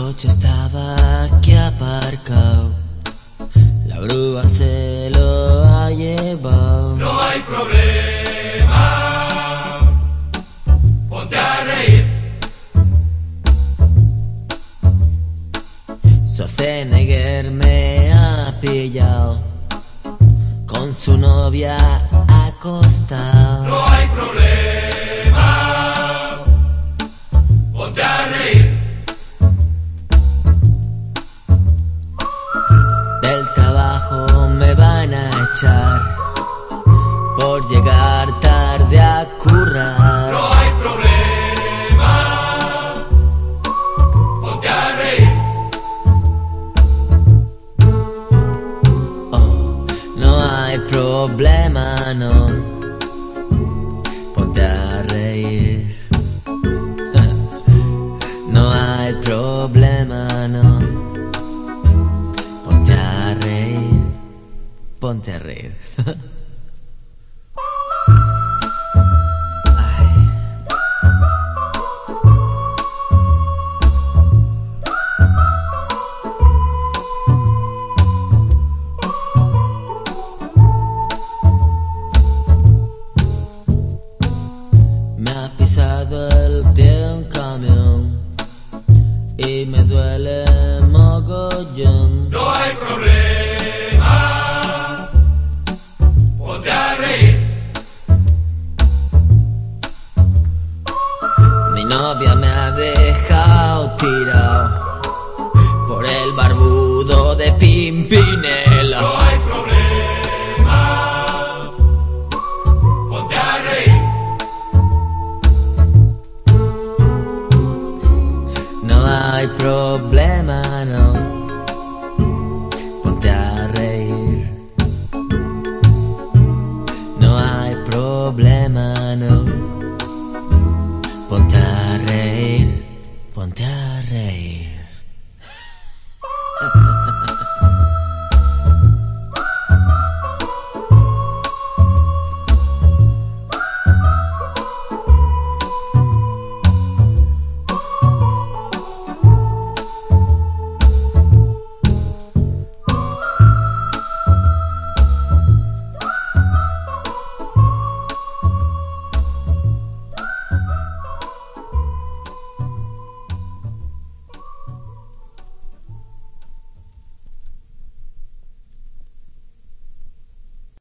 coche estaba aquí aparcado. La grúa se lo ha llevado. No hay problema. Ponte a reír. Schwarzenegger me ha pillado. Con su novia acostada. Echar por llegar tarde a currar. No hay problema, ponte a reír. Oh, no hay problema, no. Ponte a reír. Ay. Me ha pisado el pie un camión y me duele mogollón. No hay problema, novia me ha dejado tirado por el barbudo de Pimpinela. No hay problema, ponte a reír. No hay problema, no. Ponte a reír. No hay problema. Monterrey.